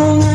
Mong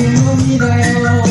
그대로 믿어요.